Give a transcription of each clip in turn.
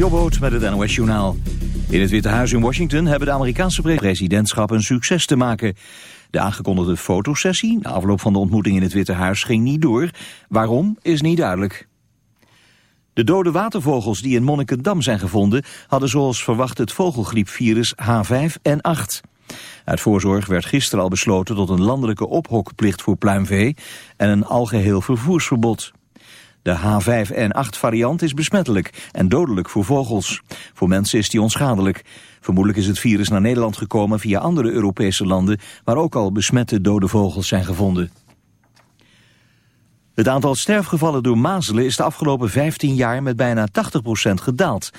Jobboot met het NOS Journaal. In het Witte Huis in Washington hebben de Amerikaanse presidentschap een succes te maken. De aangekondigde fotosessie, na afloop van de ontmoeting in het Witte Huis, ging niet door. Waarom, is niet duidelijk. De dode watervogels die in Monnikendam zijn gevonden... hadden zoals verwacht het vogelgriepvirus H5N8. Uit voorzorg werd gisteren al besloten tot een landelijke ophokplicht voor pluimvee... en een algeheel vervoersverbod. De H5N8 variant is besmettelijk en dodelijk voor vogels. Voor mensen is die onschadelijk. Vermoedelijk is het virus naar Nederland gekomen via andere Europese landen... waar ook al besmette dode vogels zijn gevonden. Het aantal sterfgevallen door mazelen is de afgelopen 15 jaar met bijna 80% gedaald.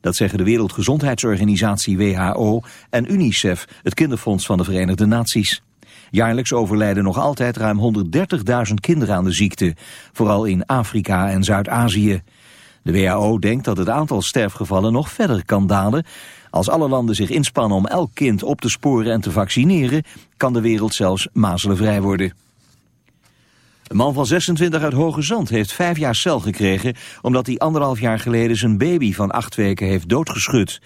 Dat zeggen de Wereldgezondheidsorganisatie WHO en UNICEF, het kinderfonds van de Verenigde Naties. Jaarlijks overlijden nog altijd ruim 130.000 kinderen aan de ziekte, vooral in Afrika en Zuid-Azië. De WHO denkt dat het aantal sterfgevallen nog verder kan dalen. Als alle landen zich inspannen om elk kind op te sporen en te vaccineren, kan de wereld zelfs mazelenvrij worden. Een man van 26 uit Hoge Zand heeft vijf jaar cel gekregen... omdat hij anderhalf jaar geleden zijn baby van acht weken heeft doodgeschud.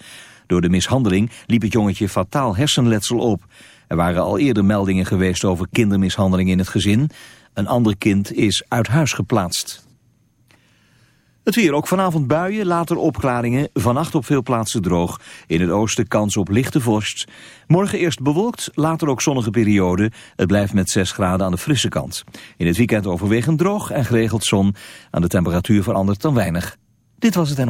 Door de mishandeling liep het jongetje fataal hersenletsel op. Er waren al eerder meldingen geweest over kindermishandeling in het gezin. Een ander kind is uit huis geplaatst. Het weer ook vanavond buien, later opklaringen. Vannacht op veel plaatsen droog. In het oosten kans op lichte vorst. Morgen eerst bewolkt, later ook zonnige periode. Het blijft met 6 graden aan de frisse kant. In het weekend overwegend droog en geregeld zon. Aan de temperatuur verandert dan weinig. Dit was het en...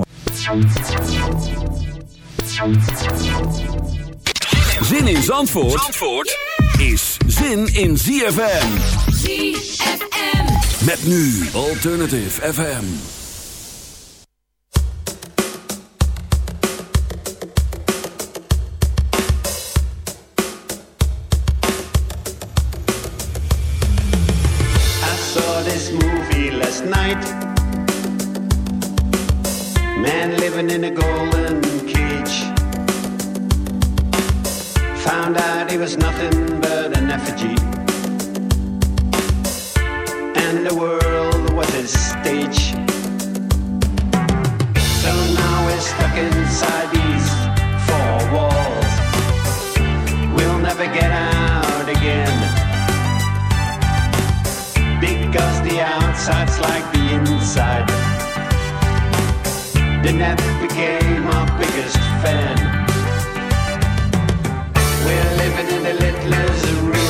Zin in Zandvoort, Zandvoort is zin in ZFM. ZFM. Met nu Alternative FM. I saw this movie last night. Man living in a golden Found out he was nothing but an effigy. And the world was his stage. So now we're stuck inside these four walls. We'll never get out again. Because the outside's like the inside. The net became our biggest fan. We're living in the littlest room.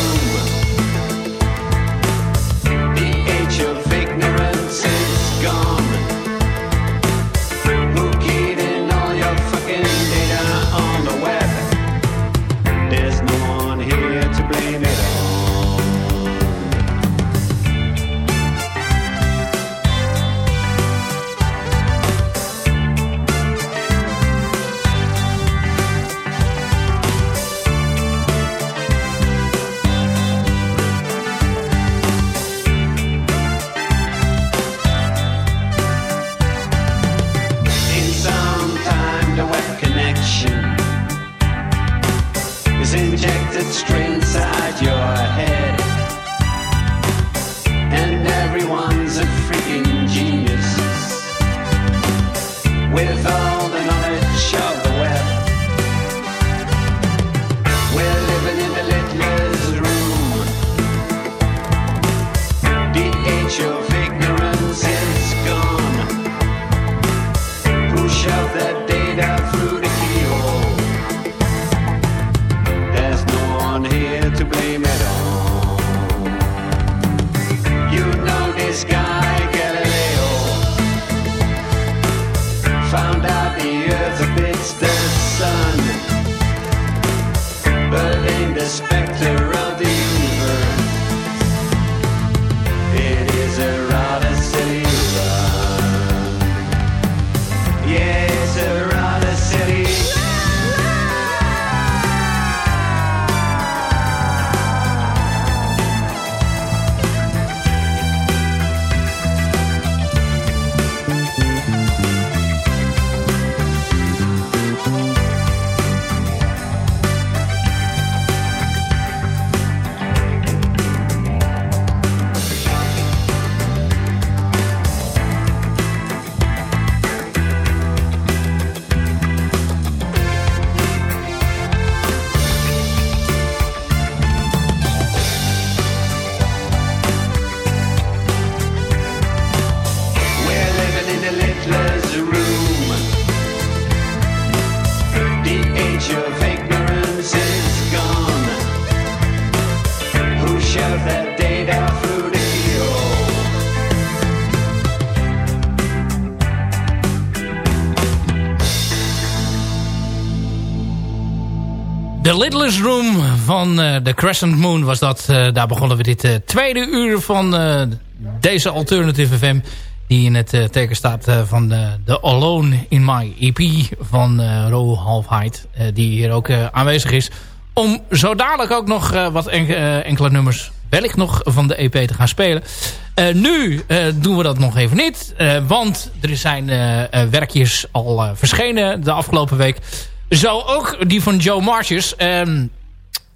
With all Littlest Room van uh, The Crescent Moon was dat. Uh, daar begonnen we dit uh, tweede uur van deze Alternative FM. Die in het teken staat van de Alone in My EP van Ro Halfheid. die hier ook aanwezig is. Om zo dadelijk ook nog wat enkele nummers wellicht nog van de EP te gaan spelen. nu doen we dat nog even niet. want er zijn werkjes al verschenen de afgelopen week. Zo ook die van Joe Marches. Um,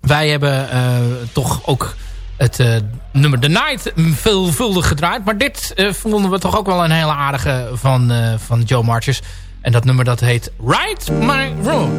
wij hebben uh, toch ook het uh, nummer The Night veelvuldig gedraaid. Maar dit uh, vonden we toch ook wel een hele aardige van, van Joe Marches. En dat nummer dat heet Right My Room.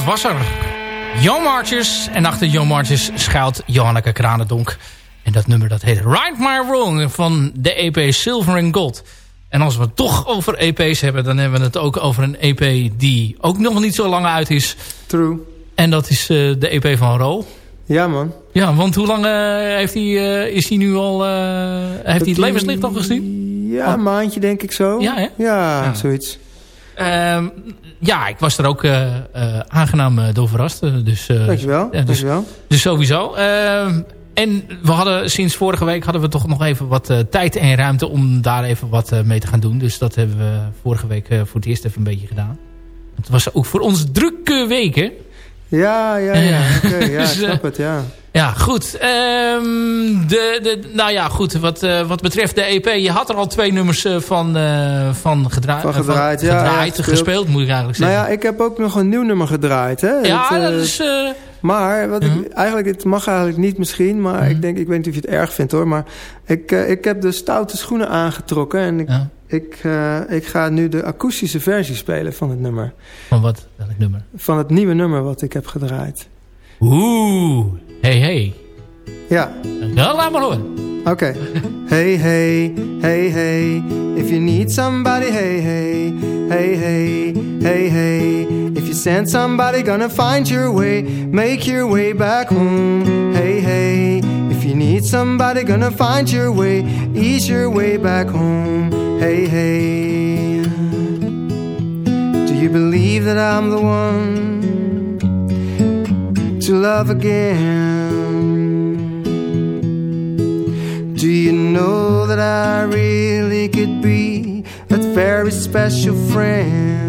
Was er. Jan Marches. En achter Jan Marches schuilt Johanneke Kranendonk. En dat nummer dat heet Right My Wrong van de EP Silver and Gold. En als we het toch over EP's hebben... dan hebben we het ook over een EP die ook nog niet zo lang uit is. True. En dat is uh, de EP van Ro. Ja, man. Ja, want hoe lang uh, heeft hij, uh, is hij nu al... heeft hij het levenslicht al gezien? Ja, oh. een maandje denk ik zo. Ja, hè? Ja, ja. zoiets. Ehm, ja, ik was er ook uh, uh, aangenaam uh, door verrast. Dus, dankjewel, ja, dus, dankjewel. Dus sowieso. Ehm, en we hadden sinds vorige week hadden we toch nog even wat tijd en ruimte om daar even wat mee te gaan doen. Dus dat hebben we vorige week voor het eerst even een beetje gedaan. Het was ook voor ons drukke weken. Ja, ja, ja. Oké, okay, ja, dus, snap het, ja. Ja, goed. Um, de, de, nou ja, goed. Wat, uh, wat betreft de EP. Je had er al twee nummers uh, van, uh, van, gedra van gedraaid, van, ja, gedraaid ja, gespeeld. moet ik eigenlijk zeggen. Nou ja, ik heb ook nog een nieuw nummer gedraaid. Hè? Ja, het, dat is... maar, wat -huh. ik, eigenlijk, het mag eigenlijk niet misschien. Maar -huh. ik denk, ik weet niet of je het erg vindt hoor. Maar ik, ik heb de stoute schoenen aangetrokken. En ik, ja. Ik, ik ga nu de akoestische versie spelen van het nummer. Van wat? Welk nummer? Van het nieuwe nummer wat ik heb gedraaid. Oeh, hey hey. Ja. Nou, laat maar horen. Oké. Okay. hey hey, hey hey. If you need somebody, hey hey. Hey hey, hey hey. If you send somebody, gonna find your way. Make your way back home. Hey hey. If you need somebody, gonna find your way. Ease your way back home. Hey hey. Do you believe that I'm the one to love again? Do you know that I really could be that very special friend?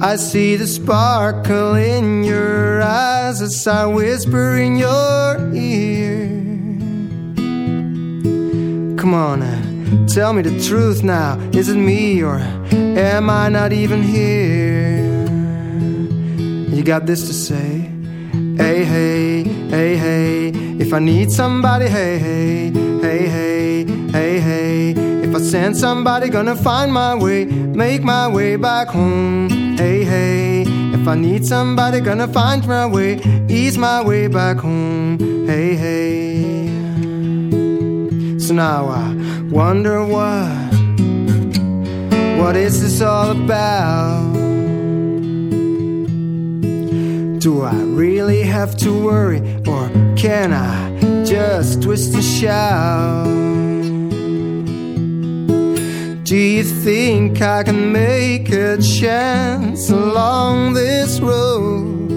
I see the sparkle in your eyes as I whisper in your ear. Come on, now, tell me the truth now. Is it me or am I not even here? Got this to say. Hey, hey, hey, hey. If I need somebody, hey, hey, hey, hey, hey, hey. If I send somebody, gonna find my way, make my way back home. Hey, hey. If I need somebody, gonna find my way, ease my way back home. Hey, hey. So now I wonder what, what is this all about? Do I really have to worry, or can I just twist and shout? Do you think I can make a chance along this road?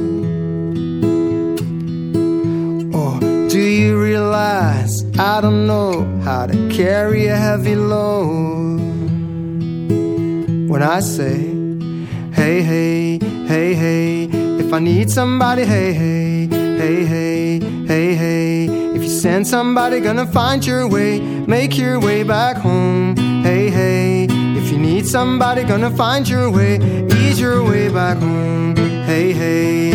Or do you realize I don't know how to carry a heavy load? When I say, hey, hey, hey, hey, if I need somebody, hey, hey, hey, hey, hey, hey. If you send somebody, gonna find your way, make your way back home. Hey, hey. If you need somebody, gonna find your way, ease your way back home. Hey, hey.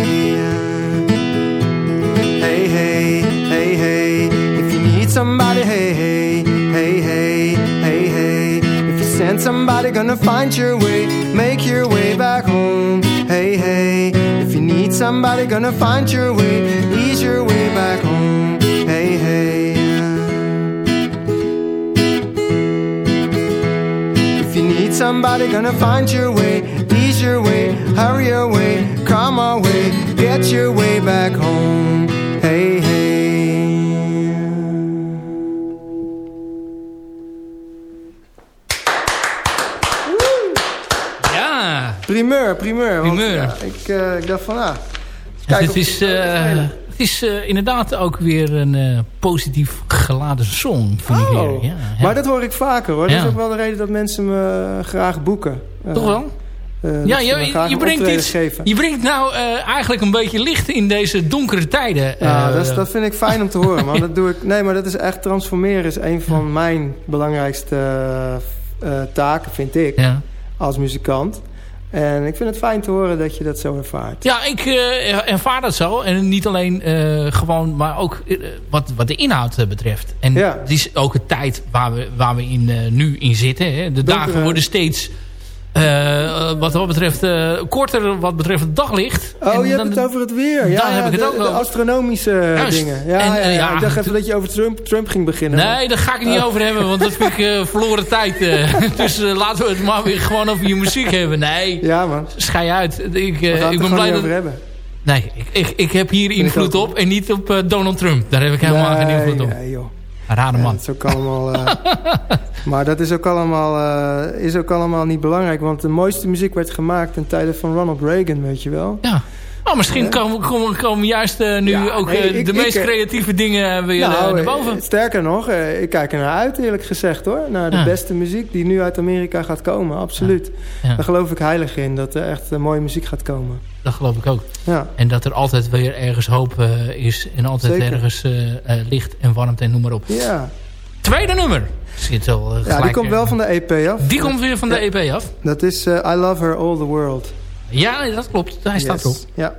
Hey, hey, hey, hey. If you need somebody, hey, hey. Send somebody, gonna find your way, make your way back home. Hey, hey. If you need somebody, gonna find your way, ease your way back home. Hey, hey. If you need somebody, gonna find your way, ease your way, hurry your way, come our way, get your way back home. Primeur, primeur. want, Primeur. ja, ik, eh, ik dacht van, ah. Dus kijk het is, eh, het is eh, inderdaad ook weer een eh, positief geladen song, vind ik Oh, weer. Ja. Maar dat hoor ik vaker hoor. Dat is ook wel de reden dat mensen me graag boeken. Eh, Toch wel? eh, Ja, je, je, brengt iets, geven. je brengt nou eh, eigenlijk een beetje licht in deze donkere tijden. Ja, eh, dat, is- dat vind ik fijn om te horen. Maar dat doe ik. Nee, maar dat is echt transformeren is een van mijn belangrijkste eh, eh, taken, vind ik, ja. als muzikant. En ik vind het fijn te horen dat je dat zo ervaart. Ja, ik eh, ervaar dat zo. En niet alleen eh, gewoon, maar ook eh, wat, wat de inhoud betreft. En Ja. het is ook het tijd waar we, waar we in, nu in zitten. Hè. De dagen worden steeds, eh, wat dat betreft, eh, korter wat betreft het daglicht. Oh, En je hebt het over het weer. Ja, Daar heb ik het de, ook de over. astronomische Juist. dingen. Ja, En, ja, eh, ik dacht even dat je over Trump, Trump ging beginnen. Nee, daar ga ik niet over hebben, want dat vind ik eh, verloren tijd. eh. dus eh, laten we het maar weer gewoon over je muziek hebben. Nee, Ja, man. schei uit. Ik, eh, ik ben blij dat... over hebben. Nee, ik, ik, ik heb hier invloed op en niet op eh, Donald Trump. Daar heb ik helemaal geen invloed op. nee, joh. Rare man. dat is ook allemaal, eh, maar dat is ook, allemaal, eh, is ook allemaal niet belangrijk. Want de mooiste muziek werd gemaakt ten tijde van Ronald Reagan, weet je wel. Ja. Oh, misschien komen, komen, komen juist eh, nu Ja, ook nee, eh, ik- de meest eh, creatieve dingen weer nou, naar boven. sterker nog, ik kijk er naar uit eerlijk gezegd hoor. Naar de Ja. beste muziek die nu uit Amerika gaat komen, absoluut. Ja. Daar geloof ik heilig in, dat er echt mooie muziek gaat komen. Dat geloof ik ook. Ja, En dat er altijd weer ergens hoop is. En altijd Zeker. ergens licht en warmte en noem maar op. ja. Tweede nummer. Zit al, eh, ja die komt wel van de EP af. Die komt weer van de. EP af. Dat is I Love Her All The World. Ja, dat klopt. Hij staat Yes. erop. Ja.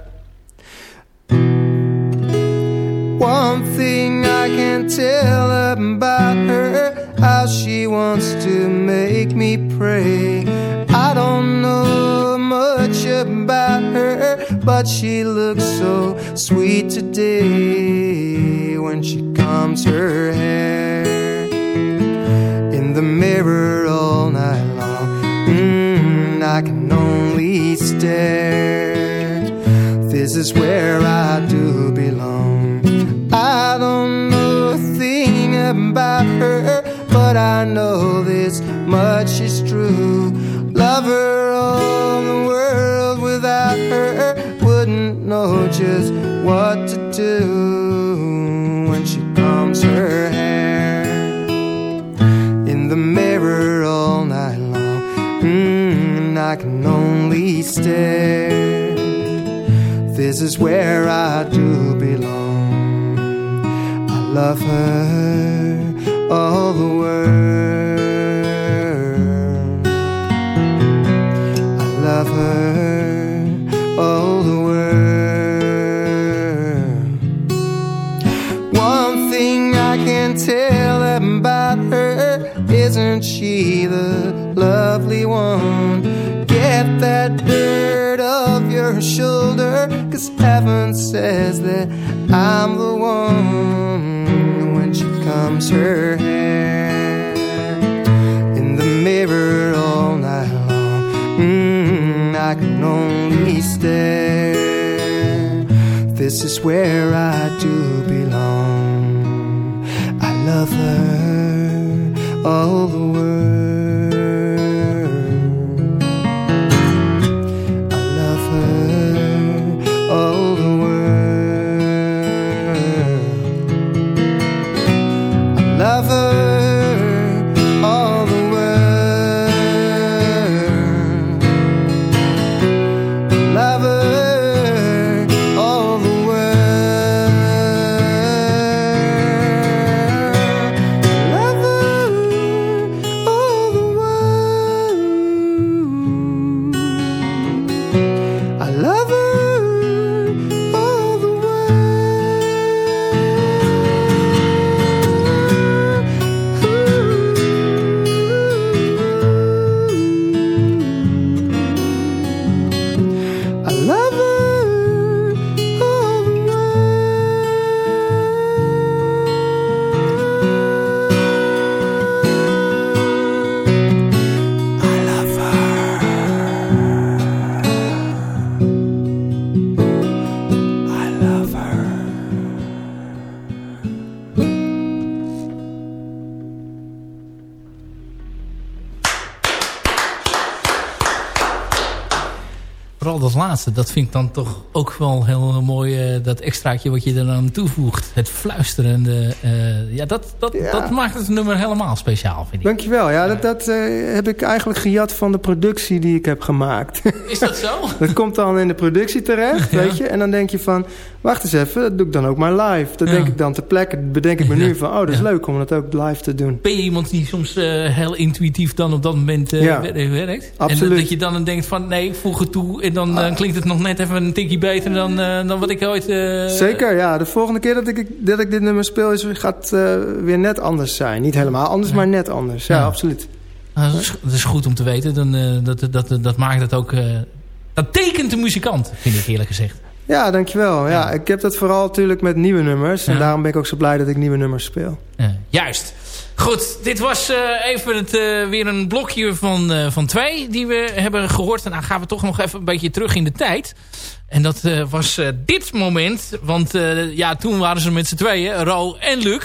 One thing I can tell about her, how she wants to make me pray. I don't know much about her, but she looks so sweet today when she combs her hair in the mirror all night long. Mm, I can only stare. This is where I do belong. I don't know a thing about her, but I know this much is true. Love her all the world without her wouldn't know just what to do when she combs her hair in the mirror all night long. Mm, I can stare. This is where I do belong. I love her all the world. I love her all the world. One thing I can tell isn't she the lovely one? Get that dirt off your shoulder, cause heaven says that I'm the one when she combs her hair in the mirror all night long. Mm, I can only stare. This is where I do belong. I love her all the world. Dat vind ik dan toch ook wel heel mooi. eh, dat extraatje wat je er aan toevoegt. Het fluisterende. eh, ja, dat, dat, Ja. dat maakt het nummer helemaal speciaal, vind ik. Dankjewel. Ja, dat, dat eh, heb ik eigenlijk gejat van de productie die ik heb gemaakt. Is dat zo? dat komt dan in de productie terecht, Ja. weet je. En dan denk je van, wacht eens even, dat doe ik dan ook maar live. Dat Ja. denk ik dan ter plekke. Bedenk ik me nu van, oh, dat is leuk om dat ook live te doen. Ben je iemand die soms heel intuïtief dan op dat moment werkt? Absoluut. En dat je dan denkt van nee, ik voeg het toe. En dan eh, klinkt het nog net even een tikje beter dan, eh, dan wat ik ooit... eh, Zeker, ja. De volgende keer dat ik, dat ik dit nummer speel, is, gaat eh, weer net anders zijn. Niet helemaal anders, maar net anders. Ja, Ja. absoluut. nou, dat, is, goed om te weten. Dan, dat, dat, dat, maakt het ook... dat tekent de muzikant, vind ik eerlijk gezegd. Ja, dankjewel. Ja, ik heb dat vooral natuurlijk met nieuwe nummers. En Ja. daarom ben ik ook zo blij dat ik nieuwe nummers speel. Ja, juist. Goed, dit was eh, even het, eh, weer een blokje van, eh, van twee die we hebben gehoord. En dan gaan we toch nog even een beetje terug in de tijd. En dat was dit moment. Want ja, toen waren ze met z'n tweeën, Ro en Luc.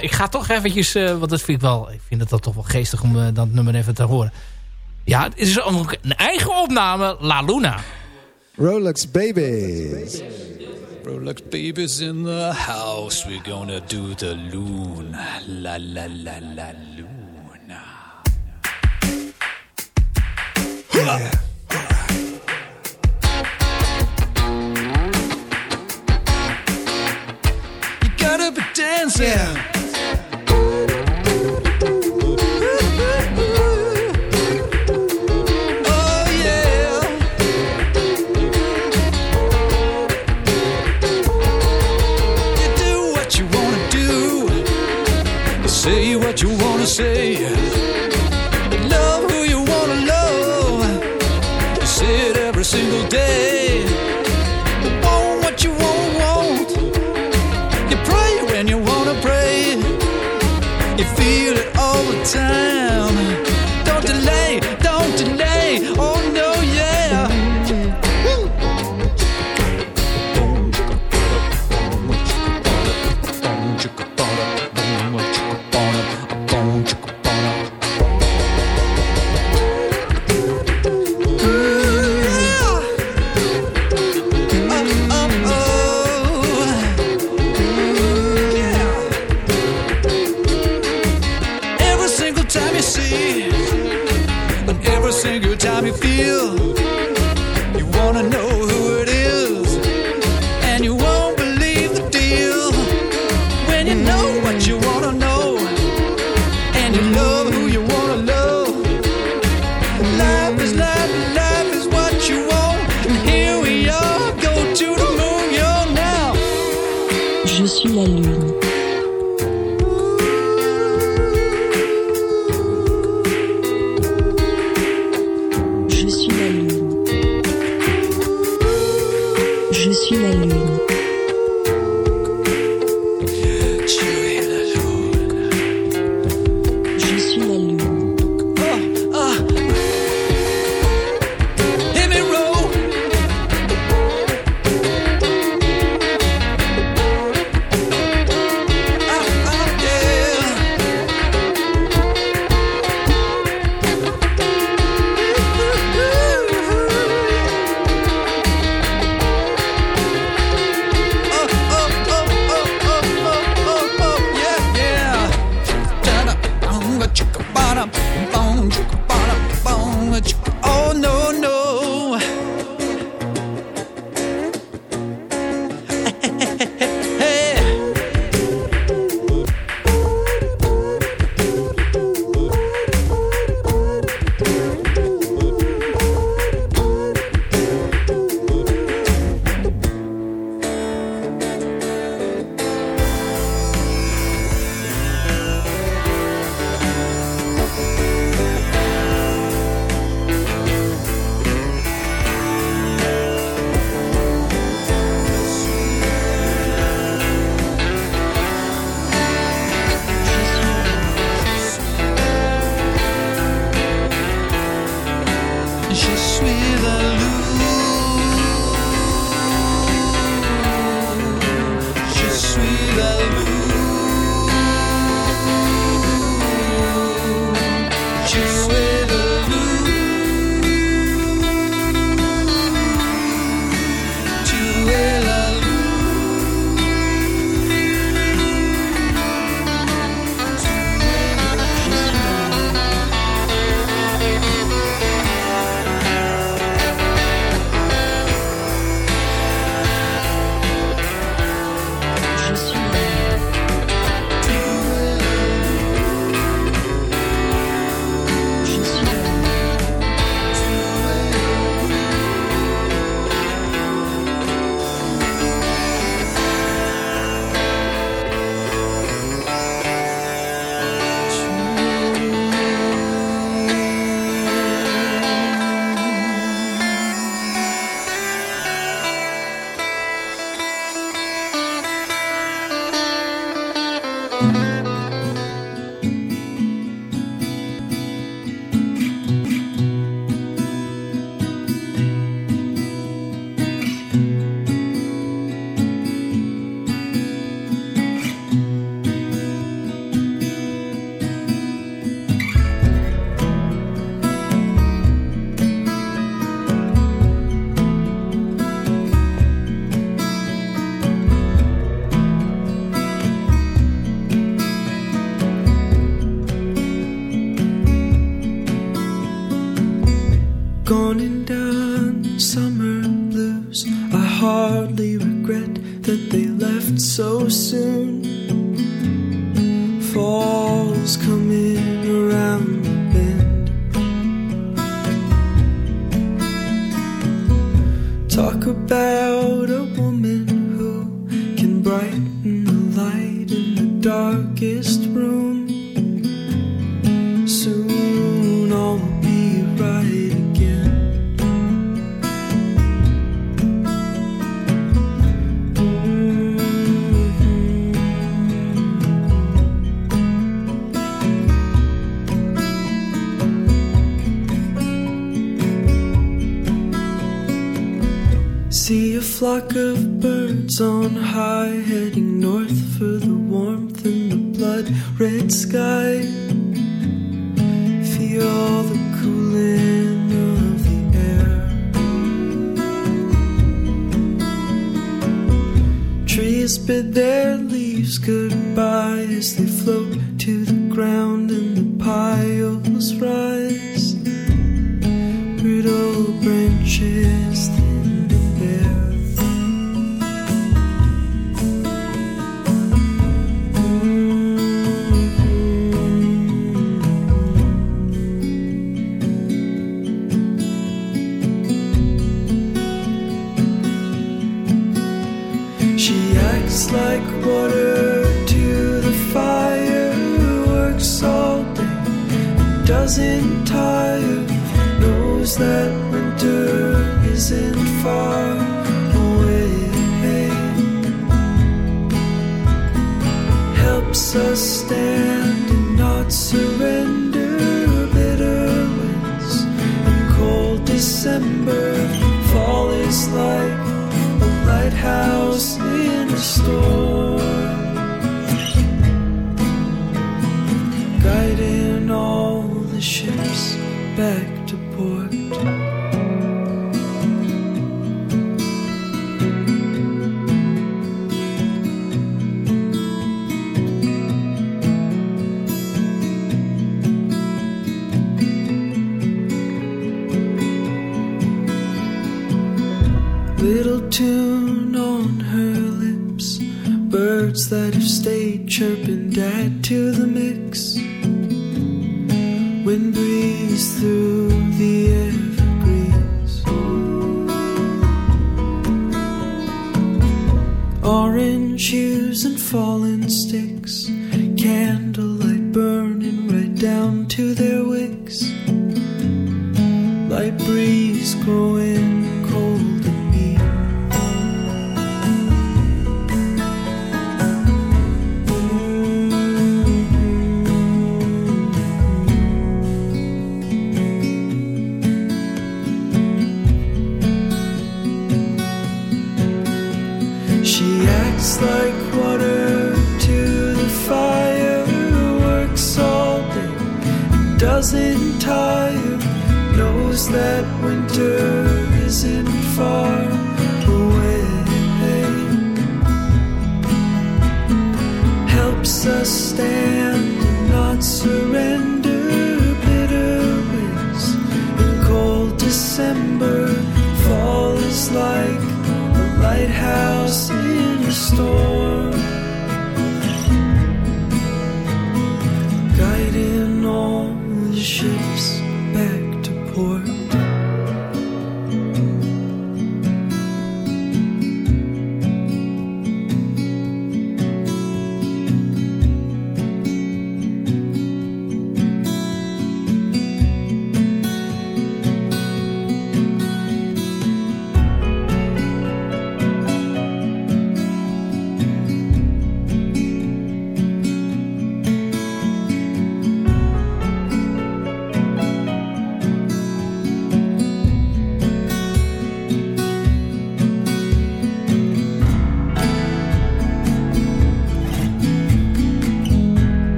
Ik ga toch eventjes, want dat vind ik wel, ik vind het dan toch wel geestig om dat nummer even te horen. Ja, het is een eigen opname, La Luna. Rolex Babies. Rolex babies in the house. We're gonna do the loon. La la la la luna. You gotta be dancing. Oh You say bid their leaves goodbye as they float to the ground and the piles rise. Brittle branches. would add to the mix. Wind breeze through the evergreens. Orange hues and fallen sticks. Candlelight burning right down to their wicks. Light breeze growing.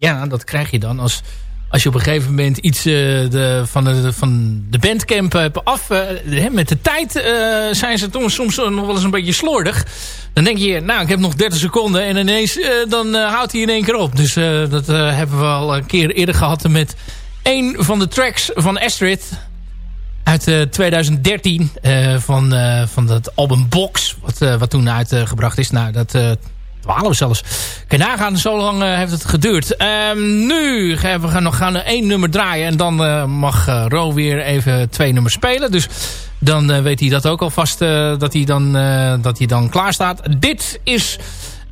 Ja, dat krijg je dan als, als je op een gegeven moment iets eh, de, van, de, van de bandcamp hebt af. eh, met de tijd eh, zijn ze toen soms nog wel eens een beetje slordig. Dan denk je, nou ik heb nog 30 seconden en ineens eh, dan eh, houdt hij in één keer op. Dus eh, dat eh, hebben we al een keer eerder gehad met een van de tracks van Astrid. Uit eh, 2013 eh, van, eh, van dat album Box. Wat, eh, wat toen uitgebracht is. Nou, dat eh 12 zelfs. Kan nagaan, zo lang eh, heeft het geduurd. Ehm, nu gaan we nog gaan één nummer draaien. En dan eh, mag eh, Ro weer even twee nummers spelen. Dus dan weet hij dat ook alvast dat, hij dan, dat hij dan klaar staat. Dit is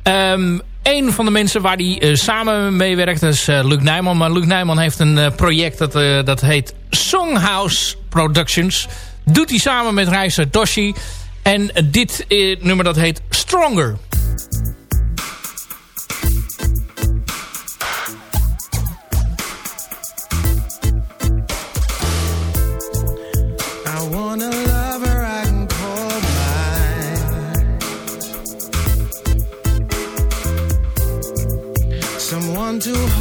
ehm, een van de mensen waar hij samen mee werkt. Dat is Luc Nijman. Maar Luc Nijman heeft een project dat, dat heet Songhouse Productions. Doet hij samen met Reiser Doshi. En dit nummer dat heet Stronger. Someone to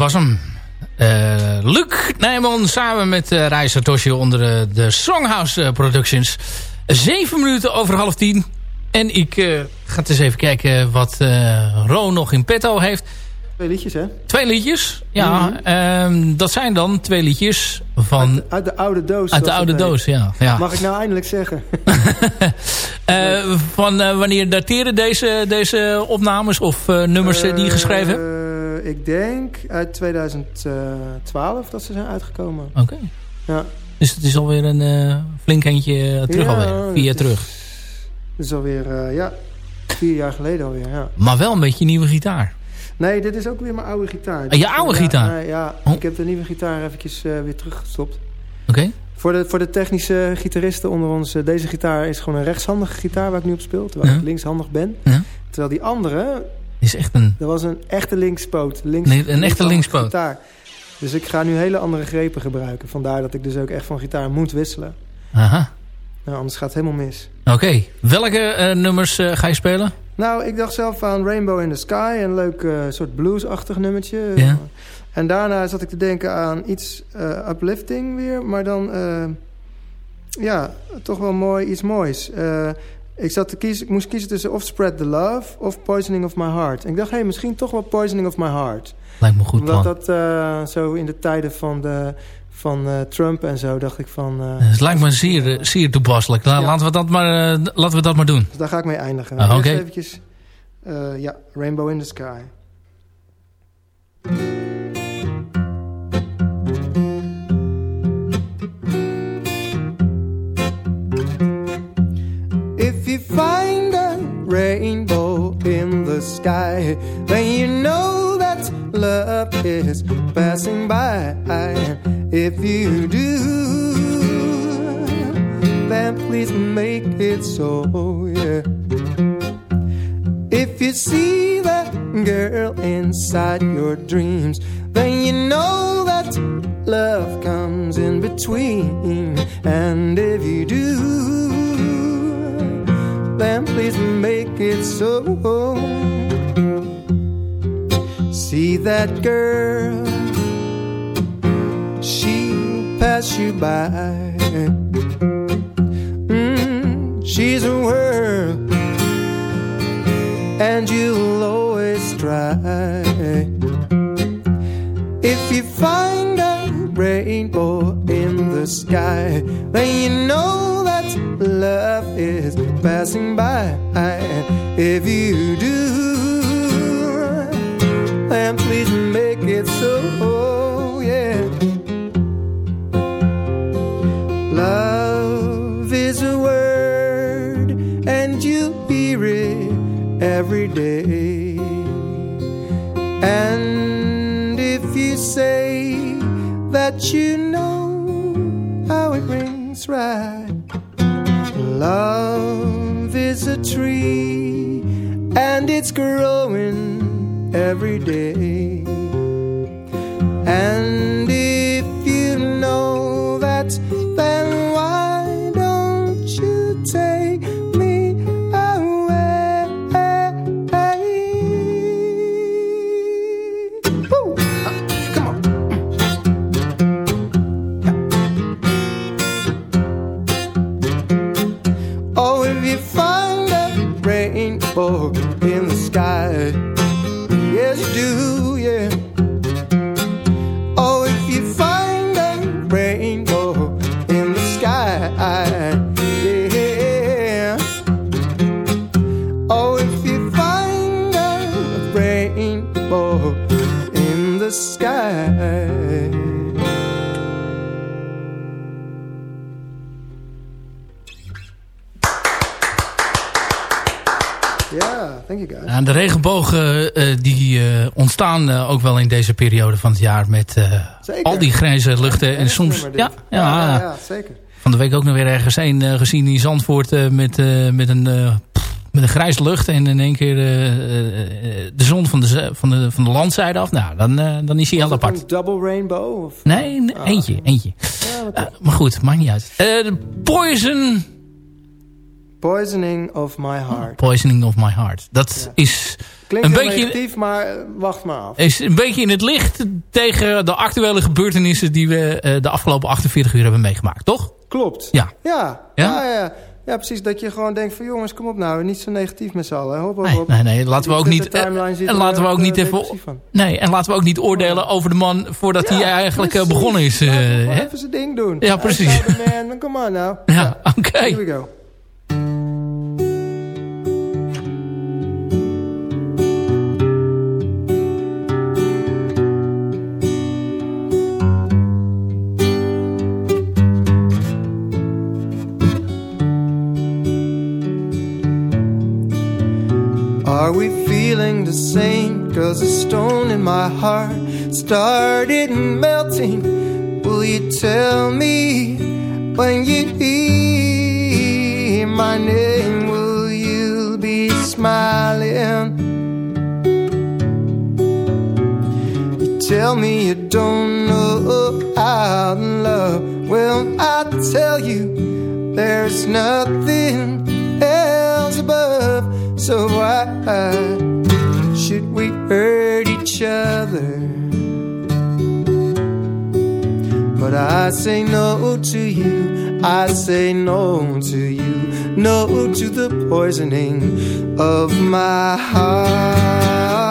was hem. Eh, Luc Nijman samen met uh, Rai Satoshi onder uh, de Songhouse Productions. Zeven minuten over half tien. En ik ga eens even kijken wat Ro nog in petto heeft. Twee liedjes, hè? Twee liedjes, ja. Mm -hmm. dat zijn dan twee liedjes van... Uit de, uit de oude doos. Uit de oude doos, ja, ja. Mag ik nou eindelijk zeggen? van wanneer dateren deze, deze opnames of nummers die je geschreven hebt? Ik denk uit 2012 dat ze zijn uitgekomen. Oké. Okay. Ja. Dus het is alweer een flink eentje terug ja, alweer. Vier jaar terug. Het is alweer, ja, vier jaar geleden alweer, ja. Maar wel een beetje nieuwe gitaar. Nee, dit is ook weer mijn oude gitaar. Ah, je oude ja, gitaar? Nee, ja, oh. ik heb de nieuwe gitaar eventjes uh, weer teruggestopt. Oké. Okay. Voor de, voor de technische gitaristen onder ons... Uh, deze gitaar is gewoon een rechtshandige gitaar waar ik nu op speel. Terwijl ja. ik linkshandig ben. Terwijl die andere... Is echt een... Dat was een echte linkspoot. Links, nee, een echte linkspoot. Gitaar. Dus ik ga nu hele andere grepen gebruiken. Vandaar dat ik dus ook echt van gitaar moet wisselen. Aha. Nou, anders gaat het helemaal mis. Oké. Okay. Welke uh, nummers ga je spelen? Nou, ik dacht zelf aan Rainbow in the Sky. Een leuk uh, soort bluesachtig nummertje. Ja. En daarna zat ik te denken aan iets uplifting weer. Maar dan, ja, toch wel mooi, iets moois. Ik, zat te kiezen, ik moest kiezen tussen of Spread the Love of Poisoning of My Heart. En ik dacht, hé, hey, misschien toch wel Poisoning of My Heart. Lijkt me goed Omdat dat zo in de tijden van de van uh, Trump en zo, dacht ik van... Uh, het lijkt me zeer, zeer toepasselijk. La, ja. laten, we dat maar, uh, laten we dat maar doen. Dus daar ga ik mee eindigen. Ah, Eerst okay. eventjes, ja, Rainbow in the Sky. Sky, then you know that love is passing by. If you do, then please make it so, yeah. If you see that girl inside your dreams, then you know that love comes in between. And if you do, then please make it so. See that girl, she'll pass you by. Mm, she's a world, and you'll always try. If you find a rainbow the sky, then you know that love is passing by. If you do, then please make it so, yeah. Love is a word, and you hear it every day. And if you say that you love is a tree, and it's growing every day. Regenbogen uh, die uh, ontstaan ook wel in deze periode van het jaar met al die grijze luchten. en soms, ja, ja, ja, zeker. Van de week ook nog weer ergens een gezien in Zandvoort met, met, een, met een grijze lucht. En in één keer de zon van de, van, de, van de landzijde af. Nou, dan, dan is hij heel apart. een double rainbow? Of? Nee, oh, eentje, eentje. maar goed, maakt niet uit. Poison... Poisoning of my heart. Poisoning of my heart. Dat is Klinkt een beetje- negatief, maar eh, wacht maar af. is een beetje in het licht tegen de actuele gebeurtenissen die we eh, de afgelopen 48 uur hebben meegemaakt, toch? Klopt. Ja. Ja. Ja? Ja? Ja, ja. precies. Dat je gewoon denkt van jongens, kom op nou. Niet zo negatief met z'n allen. Hop, hop, Nee, nee, nee laten we ook De niet. En laten we ook niet even. Nee, en laten we ook niet oordelen over de man voordat hij eigenlijk eh, precies. begonnen is. hè? even zijn ding doen. Ja, precies. Man. Come on nou. Ja, oké. Here we go. The same? Cause a stone in my heart started melting. Will you tell me when you hear my name? Will you be smiling? You tell me you don't know how to love. Well, I tell you, there's nothing else above. So why hurt each other? But I say no to you, I say no to you, no to the poisoning of my heart.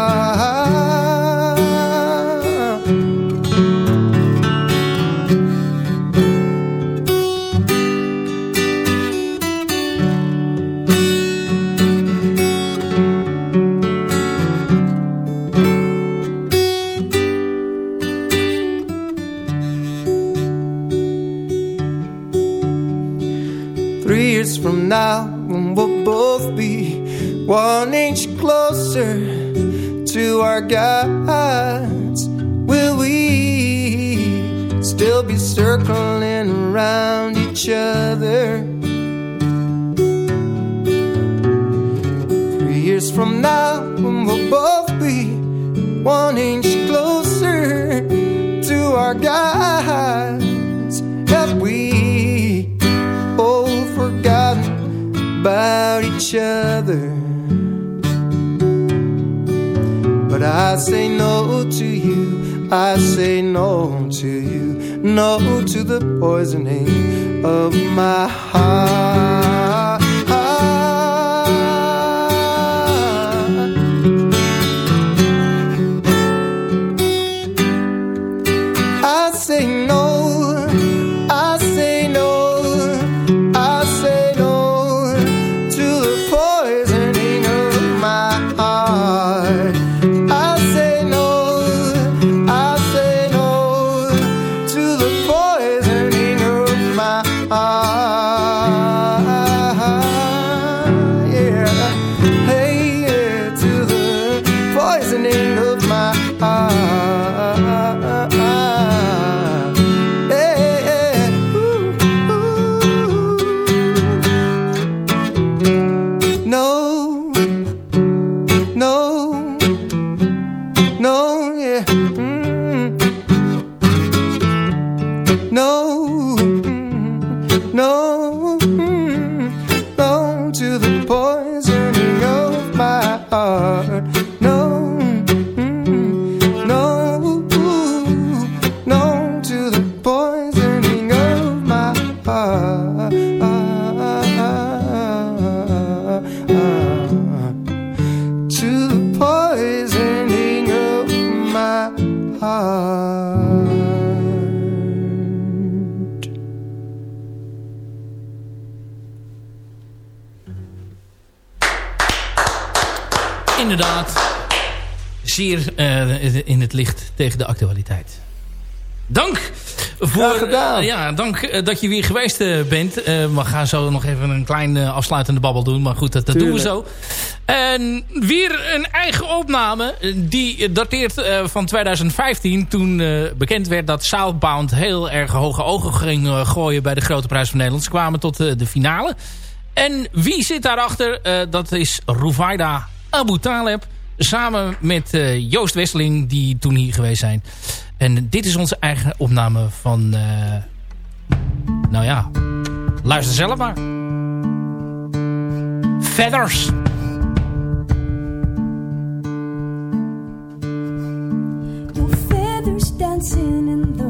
Kanye. Dank voor gedaan. eh, ja, dank eh, dat je weer geweest eh, bent. We gaan zo nog even een klein afsluitende babbel doen. Maar goed, dat, dat doen we zo. En weer een eigen opname. Die dateert van 2015. Toen bekend werd dat Southbound heel erg hoge ogen ging gooien bij de Grote Prijs van Nederland. Ze kwamen tot de finale. En wie zit daarachter? Dat is Ruvaida Abu Taleb. Samen met eh, Joost Wesseling, die toen hier geweest zijn. En dit is onze eigen opname van... eh, nou ja, luister zelf maar. Feathers. Feathers dancing in the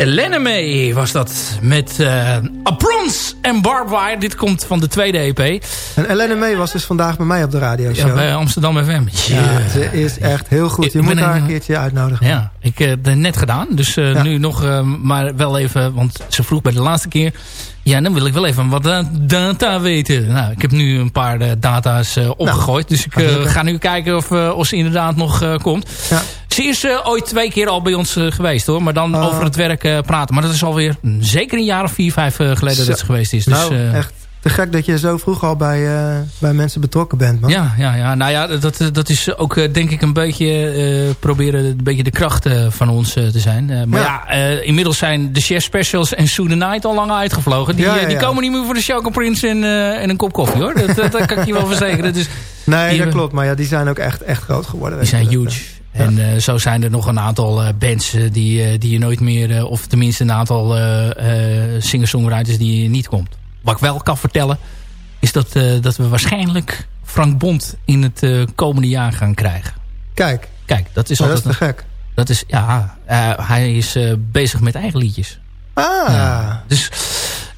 Elena May was dat met uh, A Bronze en Barbed Wire. Dit komt van de tweede EP. En Elena May was dus vandaag bij mij op de radio show. Ja, bij Amsterdam FM. Yeah. Ja, ze is echt heel goed. Je ik moet haar een keertje uitnodigen. Ja, ik heb het net gedaan. Dus uh, ja. nu nog, uh, maar wel even, want ze vroeg bij de laatste keer... Ja, dan wil ik wel even wat data weten. Nou, ik heb nu een paar data's opgegooid. Nou, dus ik ga nu kijken of, of ze inderdaad nog komt. Ja. Ze is ooit twee keer al bij ons geweest hoor. Maar dan over het werk praten. Maar dat is alweer zeker een jaar of vier, vijf geleden dat ze geweest is. Dus, nou, echt te gek dat je zo vroeg al bij, uh, bij mensen betrokken bent. Man. Ja, ja, ja, nou ja, dat, dat is ook denk ik een beetje uh, proberen een beetje de kracht uh, van ons te zijn. maar ja, ja inmiddels zijn de chef specials en Sue the Night al lang uitgevlogen. Die, ja, ja, die komen niet meer voor de Choco Prince en, en een kop koffie hoor. Dat, dat, kan ik je wel verzekeren. Dus, nee, dat klopt. Maar ja, die zijn ook echt, echt groot geworden. Die zijn huge. En uh, zo zijn er nog een aantal uh, bands uh, die, die je nooit meer... of tenminste een aantal singer-songwriters die je niet komt. Wat ik wel kan vertellen is dat, dat we waarschijnlijk Frank Bond in het komende jaar gaan krijgen. Kijk. Kijk, dat is maar altijd... Dat is te gek. Dat is, ja, hij is bezig met eigen liedjes. Ah. Ja, dus,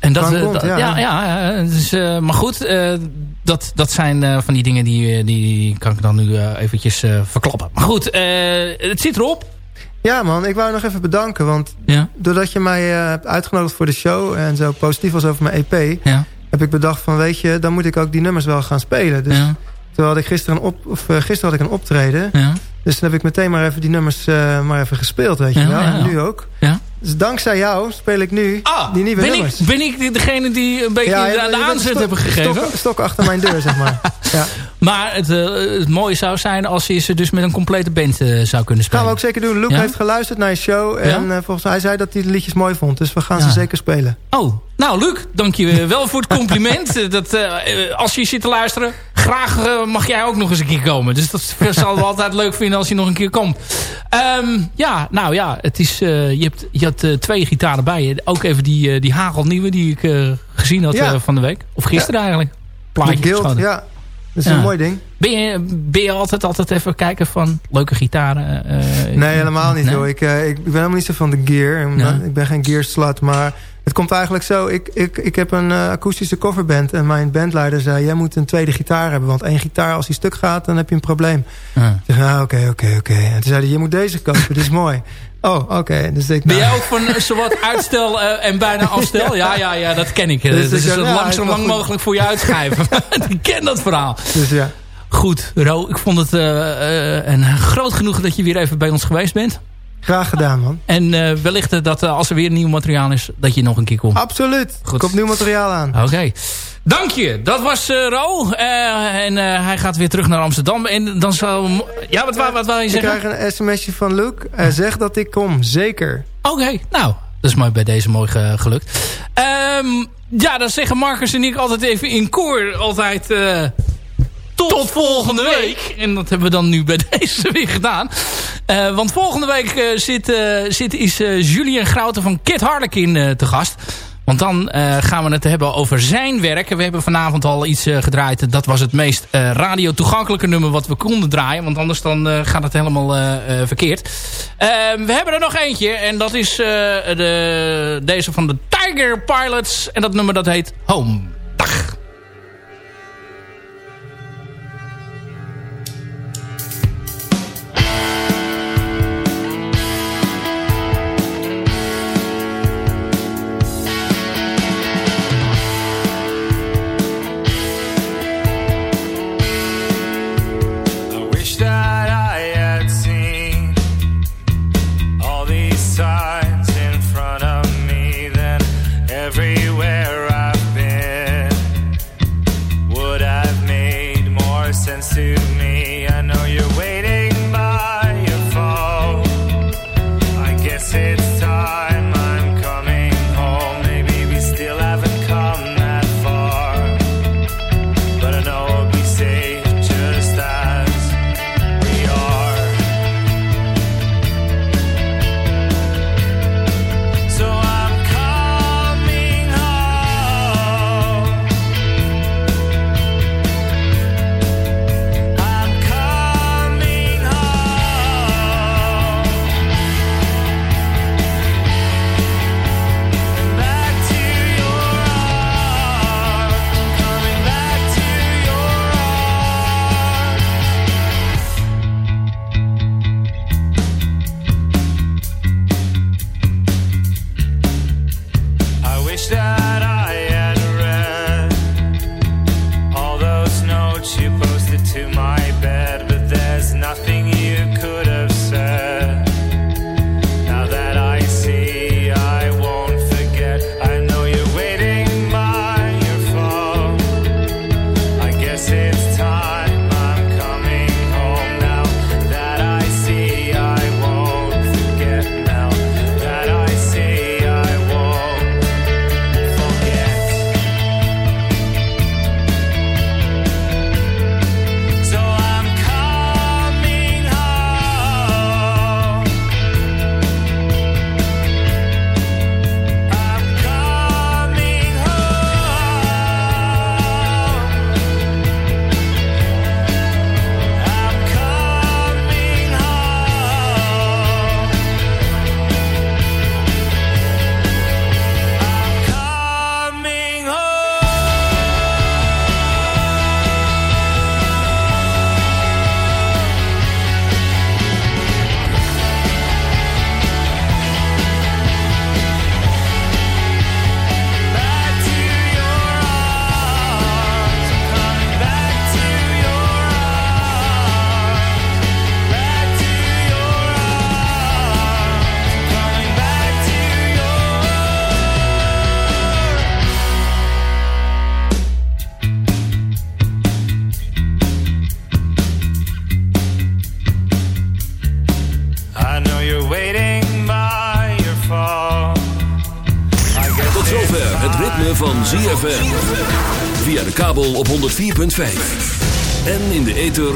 en dat, Bond, dat ja. ja, ja dus, maar goed, dat, dat zijn van die dingen die, die kan ik dan nu eventjes verklappen. Maar goed, het zit erop. Ja man, ik wou nog even bedanken. Want ja? doordat je mij hebt uitgenodigd voor de show... en zo positief was over mijn EP... Ja. heb ik bedacht van weet je, dan moet ik ook die nummers wel gaan spelen. Dus terwijl ik gisteren, een op, of, gisteren had ik een optreden... Dus dan heb ik meteen maar even die nummers maar even gespeeld, weet je wel. En nu ook. Ja. Dus dankzij jou speel ik nu ah, die nieuwe ben nummers. Ik, ben ik degene die een beetje ja, de, de aanzet stok, hebben gegeven? Stok, stok, achter mijn deur, zeg maar. Ja. Maar het, uh, het mooie zou zijn als je ze dus met een complete band uh, zou kunnen spelen. Gaan we ook zeker doen. Luke ja? heeft geluisterd naar je show. En uh, volgens mij zei dat hij de liedjes mooi vond. Dus we gaan ze zeker spelen. Oh, nou Luc, dank je wel voor het compliment. dat, als je zit te luisteren, graag mag jij ook nog eens een keer komen. Dus dat zal we altijd leuk vinden als je nog een keer komt. Um, ja, nou ja, het is, je hebt, je had twee gitaren bij je. Ook even die, die hagelnieuwe die ik gezien had van de week. Of gisteren eigenlijk. Plaatje Guild, ja. Dat is ja. een mooi ding. Ben je, ben je altijd, altijd even kijken van leuke gitaren? Uh, nee, helemaal niet. Nee? Hoor. Ik, uh, ik ben helemaal niet zo van de gear. Ik ben geen gear slut, maar het komt eigenlijk zo. Ik, ik, ik heb een uh, akoestische coverband en mijn bandleider zei... jij moet een tweede gitaar hebben, want één gitaar als die stuk gaat... dan heb je een probleem. Ja. Ik zei, ah, oké, oké, oké. En toen zei hij, je moet deze kopen, dit is mooi. Oh, oké. Okay. Dus ik, ben jij ook van zowat uitstel uh, en bijna afstel? Ja, ja, ja, dat ken ik. Dus, dus dus ja, ja, lang zo lang mogelijk voor je uitschrijven. ik ken dat verhaal. Dus ja. Goed, Ro, ik vond het uh, uh, een groot genoegen dat je weer even bij ons geweest bent. Graag gedaan, man. En uh, wellicht dat als er weer nieuw materiaal is, dat je nog een keer komt. Absoluut. Goed. Komt nieuw materiaal aan. Oké. Okay. Dank je. Dat was uh, Ro. Uh, en uh, hij gaat weer terug naar Amsterdam. En dan zou... Ja, wat, wat, wat wil je zeggen? Ik krijg een sms'je van Luke. Hij zegt dat ik kom. Zeker. Oké. Okay. Nou, dat is bij deze mooi gelukt. Um, ja, dan zeggen Marcus en ik altijd even in koor. Altijd... Tot, tot volgende week. En dat hebben we dan nu bij deze weer gedaan. Uh, want volgende week uh, zit, uh, zit, is Julian Grouten van Kid Harlequin te gast. Want dan uh, gaan we het hebben over zijn werk. We hebben vanavond al iets uh, gedraaid. Dat was het meest uh, radio-toegankelijke nummer wat we konden draaien. Want anders dan gaat het helemaal verkeerd. we hebben er nog eentje. En dat is de, deze van de Tiger Pilots. En dat nummer dat heet Home.